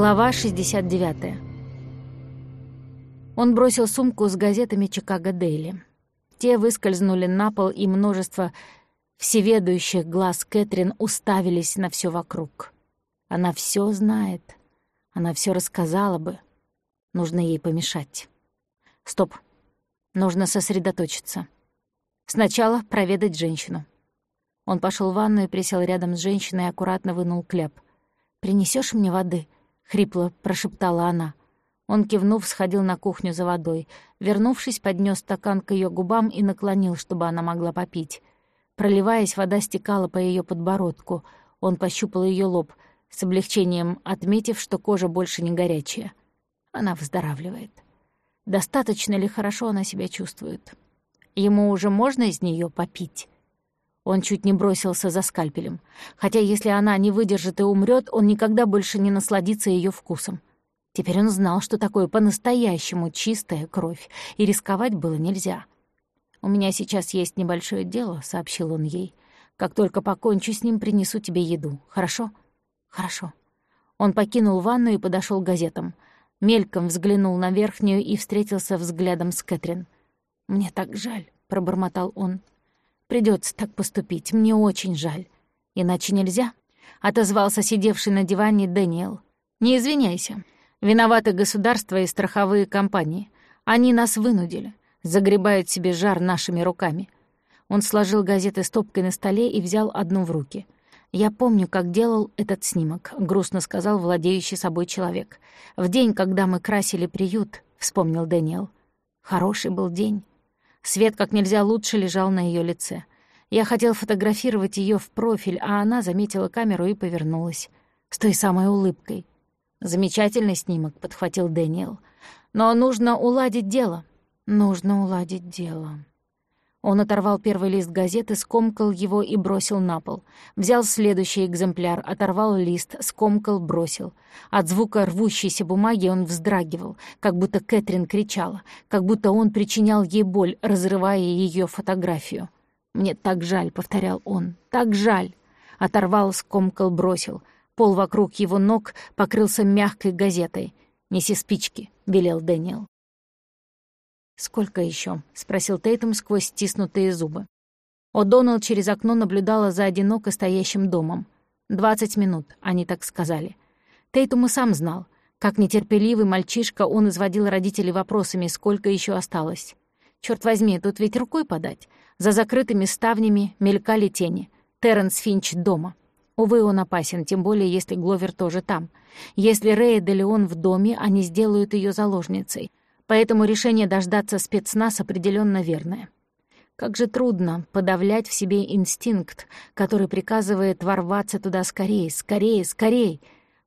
Глава 69. Он бросил сумку с газетами «Чикаго Дейли». Те выскользнули на пол, и множество всеведущих глаз Кэтрин уставились на все вокруг. Она все знает. Она все рассказала бы. Нужно ей помешать. Стоп. Нужно сосредоточиться. Сначала проведать женщину. Он пошел в ванну и присел рядом с женщиной и аккуратно вынул кляп. Принесешь мне воды?» — хрипло прошептала она. Он, кивнув, сходил на кухню за водой. Вернувшись, поднес стакан к ее губам и наклонил, чтобы она могла попить. Проливаясь, вода стекала по ее подбородку. Он пощупал ее лоб, с облегчением отметив, что кожа больше не горячая. Она выздоравливает. Достаточно ли хорошо она себя чувствует? Ему уже можно из нее попить? Он чуть не бросился за скальпелем. Хотя если она не выдержит и умрет, он никогда больше не насладится ее вкусом. Теперь он знал, что такое по-настоящему чистая кровь, и рисковать было нельзя. «У меня сейчас есть небольшое дело», — сообщил он ей. «Как только покончу с ним, принесу тебе еду. Хорошо?» «Хорошо». Он покинул ванну и подошел к газетам. Мельком взглянул на верхнюю и встретился взглядом с Кэтрин. «Мне так жаль», — пробормотал он. Придется так поступить, мне очень жаль. Иначе нельзя», — отозвался сидевший на диване Дэниел. «Не извиняйся. Виноваты государства и страховые компании. Они нас вынудили, загребают себе жар нашими руками». Он сложил газеты стопкой на столе и взял одну в руки. «Я помню, как делал этот снимок», — грустно сказал владеющий собой человек. «В день, когда мы красили приют», — вспомнил Дэниел. «Хороший был день. Свет как нельзя лучше лежал на ее лице. Я хотел фотографировать ее в профиль, а она заметила камеру и повернулась. С той самой улыбкой. «Замечательный снимок», — подхватил Дэниел. «Но нужно уладить дело. Нужно уладить дело». Он оторвал первый лист газеты, скомкал его и бросил на пол. Взял следующий экземпляр, оторвал лист, скомкал, бросил. От звука рвущейся бумаги он вздрагивал, как будто Кэтрин кричала, как будто он причинял ей боль, разрывая ее фотографию. «Мне так жаль», — повторял он, — «так жаль». Оторвал, скомкал, бросил. Пол вокруг его ног покрылся мягкой газетой. «Неси спички», — велел Дэниел. «Сколько еще? спросил Тейтум сквозь стиснутые зубы. О'Доннелл через окно наблюдала за одиноко стоящим домом. «Двадцать минут», — они так сказали. Тейтум и сам знал. Как нетерпеливый мальчишка, он изводил родителей вопросами, сколько еще осталось. Черт возьми, тут ведь рукой подать. За закрытыми ставнями мелькали тени. Терренс Финч дома. Увы, он опасен, тем более, если Гловер тоже там. Если и Леон в доме, они сделают ее заложницей поэтому решение дождаться спецназ определенно верное. Как же трудно подавлять в себе инстинкт, который приказывает ворваться туда скорее, скорее, скорее.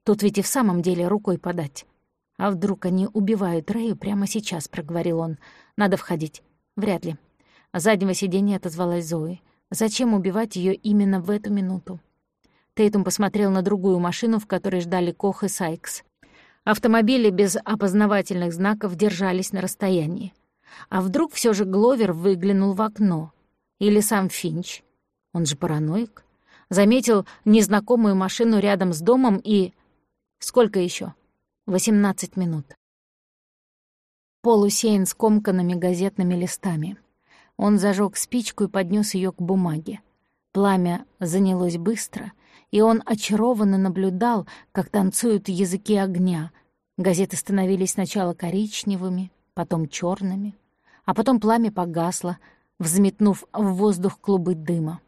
Тут ведь и в самом деле рукой подать. А вдруг они убивают Рэю прямо сейчас, проговорил он. Надо входить. Вряд ли. С заднего сиденья отозвалась Зои. Зачем убивать ее именно в эту минуту? Тейтум посмотрел на другую машину, в которой ждали Кох и Сайкс. Автомобили без опознавательных знаков держались на расстоянии. А вдруг все же Гловер выглянул в окно? Или сам Финч? Он же параноик. Заметил незнакомую машину рядом с домом и... Сколько еще? Восемнадцать минут. Пол усеян скомканными газетными листами. Он зажег спичку и поднес ее к бумаге. Пламя занялось быстро, и он очарованно наблюдал, как танцуют языки огня. Газеты становились сначала коричневыми, потом черными, а потом пламя погасло, взметнув в воздух клубы дыма.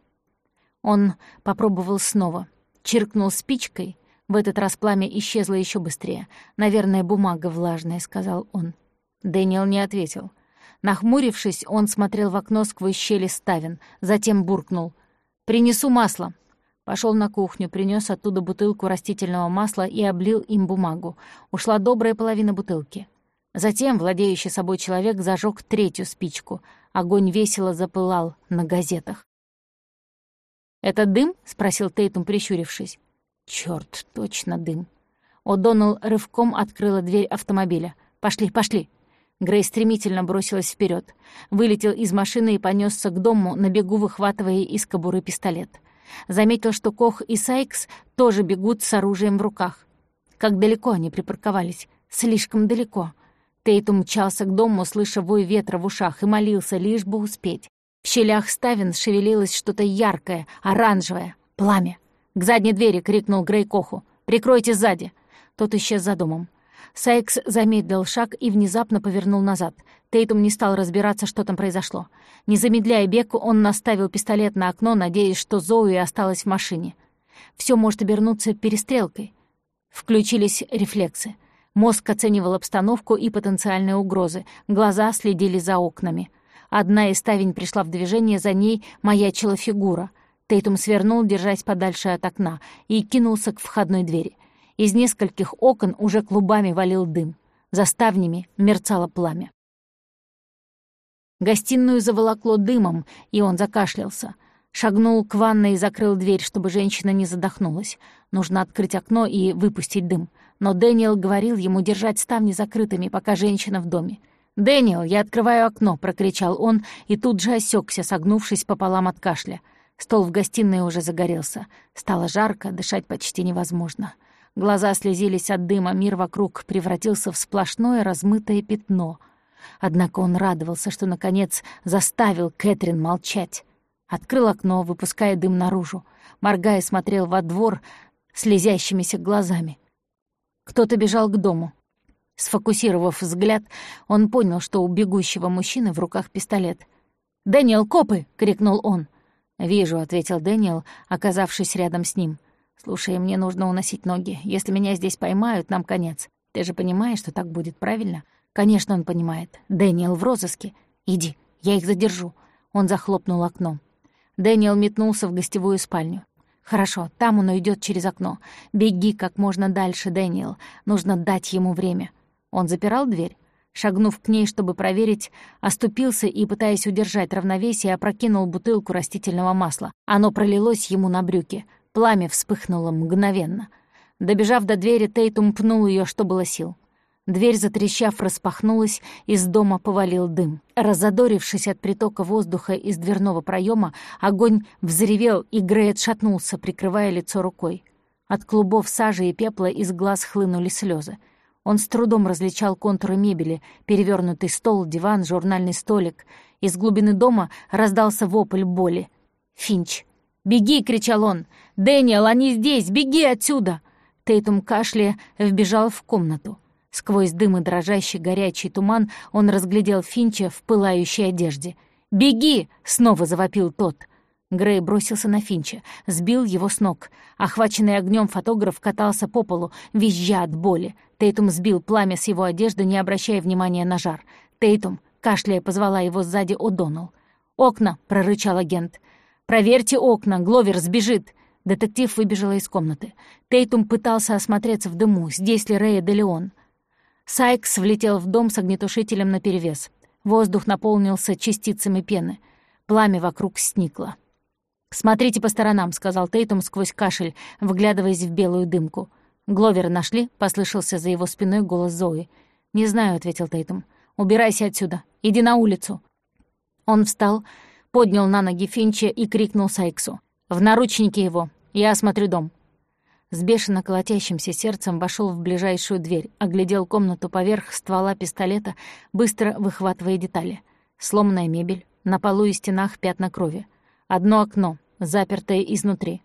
Он попробовал снова, чиркнул спичкой. В этот раз пламя исчезло еще быстрее. «Наверное, бумага влажная», — сказал он. Дэниел не ответил. Нахмурившись, он смотрел в окно сквозь щели ставен, затем буркнул. «Принесу масло». Пошел на кухню, принес оттуда бутылку растительного масла и облил им бумагу. Ушла добрая половина бутылки. Затем владеющий собой человек зажег третью спичку. Огонь весело запылал на газетах. «Это дым?» — спросил Тейтум, прищурившись. «Чёрт, точно дым». О'Доннелл рывком открыла дверь автомобиля. «Пошли, пошли!» Грей стремительно бросилась вперед, вылетел из машины и понесся к дому, на бегу выхватывая из кобуры пистолет. Заметил, что Кох и Сайкс тоже бегут с оружием в руках. Как далеко они припарковались. Слишком далеко. Тейтум мчался к дому, слыша вой ветра в ушах, и молился, лишь бы успеть. В щелях ставен шевелилось что-то яркое, оранжевое, пламя. «К задней двери!» — крикнул Грей Коху. «Прикройте сзади!» Тот исчез за домом. Сайкс замедлил шаг и внезапно повернул назад. Тейтум не стал разбираться, что там произошло. Не замедляя бег, он наставил пистолет на окно, надеясь, что Зоуи осталась в машине. Все может обернуться перестрелкой. Включились рефлексы. Мозг оценивал обстановку и потенциальные угрозы. Глаза следили за окнами. Одна из ставень пришла в движение, за ней маячила фигура. Тейтум свернул, держась подальше от окна, и кинулся к входной двери. Из нескольких окон уже клубами валил дым. За ставнями мерцало пламя. Гостиную заволокло дымом, и он закашлялся. Шагнул к ванной и закрыл дверь, чтобы женщина не задохнулась. Нужно открыть окно и выпустить дым. Но Дэниел говорил ему держать ставни закрытыми, пока женщина в доме. «Дэниел, я открываю окно!» — прокричал он и тут же осекся, согнувшись пополам от кашля. Стол в гостиной уже загорелся. Стало жарко, дышать почти невозможно. Глаза слезились от дыма, мир вокруг превратился в сплошное размытое пятно. Однако он радовался, что, наконец, заставил Кэтрин молчать. Открыл окно, выпуская дым наружу. Моргая, смотрел во двор слезящимися глазами. Кто-то бежал к дому. Сфокусировав взгляд, он понял, что у бегущего мужчины в руках пистолет. «Дэниел, копы!» — крикнул он. «Вижу», — ответил Дэниел, оказавшись рядом с ним. «Слушай, мне нужно уносить ноги. Если меня здесь поймают, нам конец. Ты же понимаешь, что так будет, правильно?» «Конечно, он понимает. Дэниел в розыске. Иди, я их задержу». Он захлопнул окно. Дэниел метнулся в гостевую спальню. «Хорошо, там он уйдет через окно. Беги как можно дальше, Дэниел. Нужно дать ему время». Он запирал дверь. Шагнув к ней, чтобы проверить, оступился и, пытаясь удержать равновесие, опрокинул бутылку растительного масла. Оно пролилось ему на брюки. Пламя вспыхнуло мгновенно. Добежав до двери, Тейтум пнул ее, что было сил. Дверь, затрещав, распахнулась, из дома повалил дым. Разодорившись от притока воздуха из дверного проема, огонь взревел, и Грей отшатнулся, прикрывая лицо рукой. От клубов сажи и пепла из глаз хлынули слезы. Он с трудом различал контуры мебели, перевернутый стол, диван, журнальный столик. Из глубины дома раздался вопль боли. «Финч!» «Беги!» — кричал он. «Дэниел, они здесь! Беги отсюда!» Тейтум кашляя вбежал в комнату. Сквозь дым и дрожащий горячий туман он разглядел Финча в пылающей одежде. «Беги!» — снова завопил тот. Грей бросился на Финча, сбил его с ног. Охваченный огнем фотограф катался по полу, визжа от боли. Тейтум сбил пламя с его одежды, не обращая внимания на жар. Тейтум, кашляя, позвала его сзади О'Доннелл. «Окна!» — прорычал агент. «Проверьте окна, Гловер сбежит!» Детектив выбежала из комнаты. Тейтум пытался осмотреться в дыму, здесь ли Рэя де Леон. Сайкс влетел в дом с огнетушителем наперевес. Воздух наполнился частицами пены. Пламя вокруг сникло. «Смотрите по сторонам», — сказал Тейтум сквозь кашель, вглядываясь в белую дымку. «Гловера нашли?» — послышался за его спиной голос Зои. «Не знаю», — ответил Тейтум. «Убирайся отсюда. Иди на улицу». Он встал, поднял на ноги Финча и крикнул Сайксу. «В наручники его. Я осмотрю дом» с бешено колотящимся сердцем вошел в ближайшую дверь, оглядел комнату поверх ствола пистолета, быстро выхватывая детали. Сломанная мебель, на полу и стенах пятна крови. Одно окно, запертое изнутри.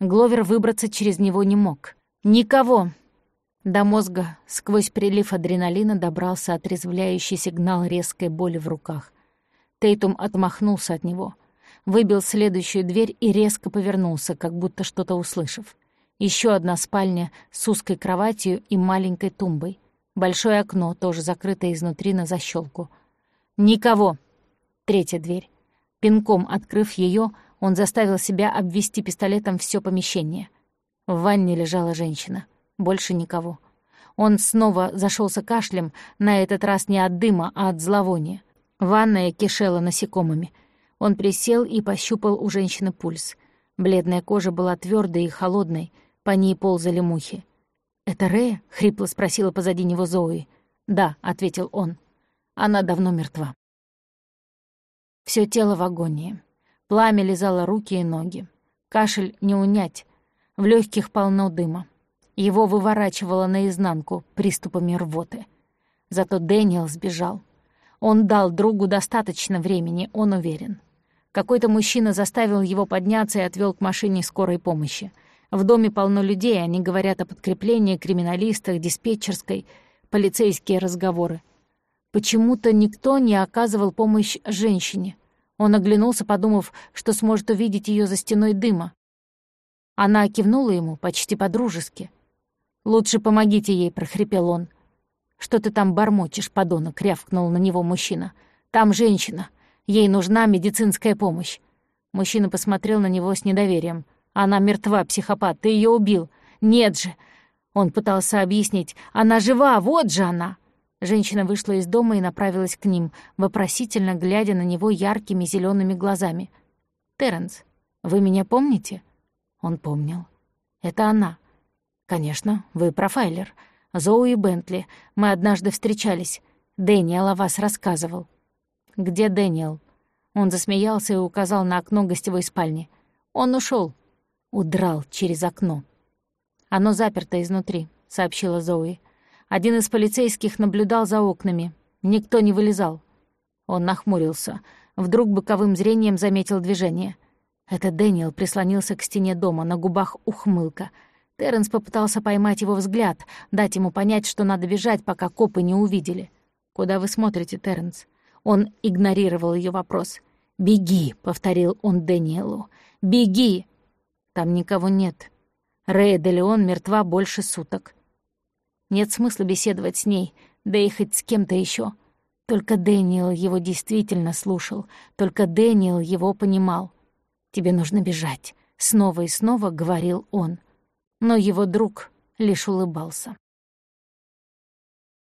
Гловер выбраться через него не мог. «Никого!» До мозга сквозь прилив адреналина добрался отрезвляющий сигнал резкой боли в руках. Тейтум отмахнулся от него, выбил следующую дверь и резко повернулся, как будто что-то услышав. Еще одна спальня с узкой кроватью и маленькой тумбой. Большое окно, тоже закрытое изнутри на защелку. «Никого!» Третья дверь. Пинком открыв ее, он заставил себя обвести пистолетом все помещение. В ванне лежала женщина. Больше никого. Он снова зашелся кашлем, на этот раз не от дыма, а от зловония. Ванная кишела насекомыми. Он присел и пощупал у женщины пульс. Бледная кожа была твердой и холодной, по ней ползали мухи. «Это Рея?» — хрипло спросила позади него Зои. «Да», — ответил он. «Она давно мертва». Всё тело в агонии. Пламя лизало руки и ноги. Кашель не унять. В легких полно дыма. Его выворачивало наизнанку приступами рвоты. Зато Дэниел сбежал. Он дал другу достаточно времени, он уверен. Какой-то мужчина заставил его подняться и отвел к машине скорой помощи. В доме полно людей, они говорят о подкреплении, криминалистах, диспетчерской, полицейские разговоры. Почему-то никто не оказывал помощь женщине. Он оглянулся, подумав, что сможет увидеть ее за стеной дыма. Она кивнула ему почти по-дружески. «Лучше помогите ей», — прохрипел он. «Что ты там бормочешь, подонок?» — рявкнул на него мужчина. «Там женщина. Ей нужна медицинская помощь». Мужчина посмотрел на него с недоверием. «Она мертва, психопат, ты ее убил». «Нет же!» Он пытался объяснить. «Она жива, вот же она!» Женщина вышла из дома и направилась к ним, вопросительно глядя на него яркими зелеными глазами. «Терренс, вы меня помните?» Он помнил. «Это она». «Конечно, вы профайлер. Зоуи Бентли. Мы однажды встречались. Дэниел о вас рассказывал». «Где Дэниел?» Он засмеялся и указал на окно гостевой спальни. «Он ушел, Удрал через окно. «Оно заперто изнутри», — сообщила Зоуи. Один из полицейских наблюдал за окнами. Никто не вылезал. Он нахмурился. Вдруг боковым зрением заметил движение. Это Дэниел прислонился к стене дома, на губах ухмылка. Терренс попытался поймать его взгляд, дать ему понять, что надо бежать, пока копы не увидели. «Куда вы смотрите, Терренс?» Он игнорировал ее вопрос. «Беги», — повторил он Дэниелу. «Беги!» Там никого нет. Рэя де Леон мертва больше суток. Нет смысла беседовать с ней, да и хоть с кем-то еще. Только Дэниел его действительно слушал, только Дэниел его понимал. «Тебе нужно бежать», — снова и снова говорил он. Но его друг лишь улыбался.